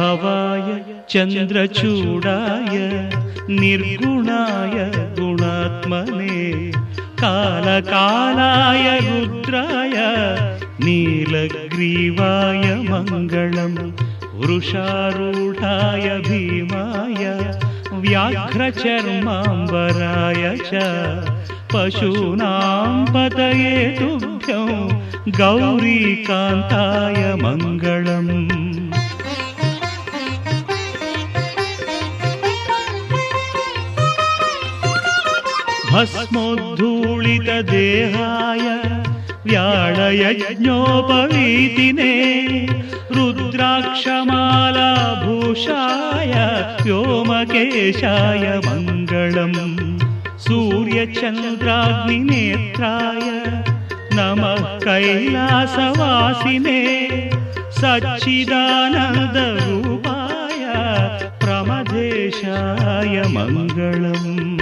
भावाय चन्द्रचूडाय निर्गुणाय गुणात्मने कालकालाय रुद्राय नीलग्रीवाय मङ्गलम् वृषारूढाय भीमाय व्याघ्रचर्माम्बराय च पशूनां पतये तुभ्यं गौरीकान्ताय मङ्गलम् भस्मोद्धूलितदेहाय व्याळयज्ञोपवीतिने रुद्राक्षमालाभूषाय व्योमकेशाय मङ्गलम् सूर्यचन्द्राग्निनेत्राय नमः कैलासवासिने सच्चिदानन्दरूपाय प्रमदेशाय मङ्गलम्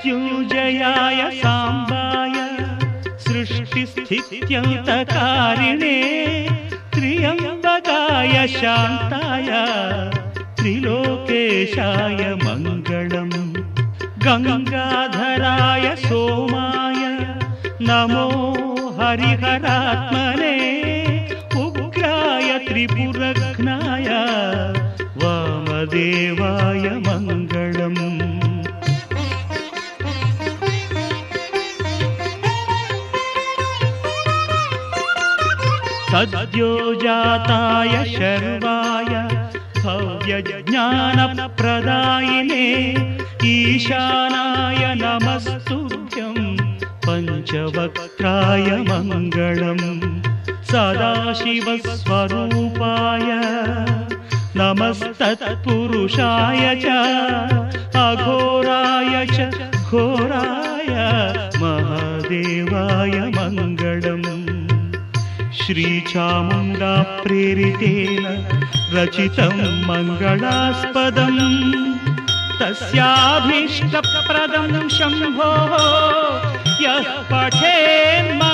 मृत्युञ्जयाय साम्बाय सृष्टिस्थित्यन्तकारिणे त्र्यम्बकाय शान्ताय त्रिलोकेशाय मङ्गलम् गङ्गाधराय सोमाय नमो हरिहरात्मने सद्यो जाताय शर्वाय भव्यज्ञानप्रदायिने ईशानाय नमस्तुभ्यं पञ्चवक्त्राय मङ्गलम् सदाशिवस्वरूपाय नमस्तत्पुरुषाय च अघोराय च घोराय महादेवाय मङ्गलम् श्रीचामुण्डा प्रेरितेन रचितं मङ्गलास्पदम् तस्याभीष्टप्रदं शम्भोः यः पठेन्मङ्गलाष्टकम्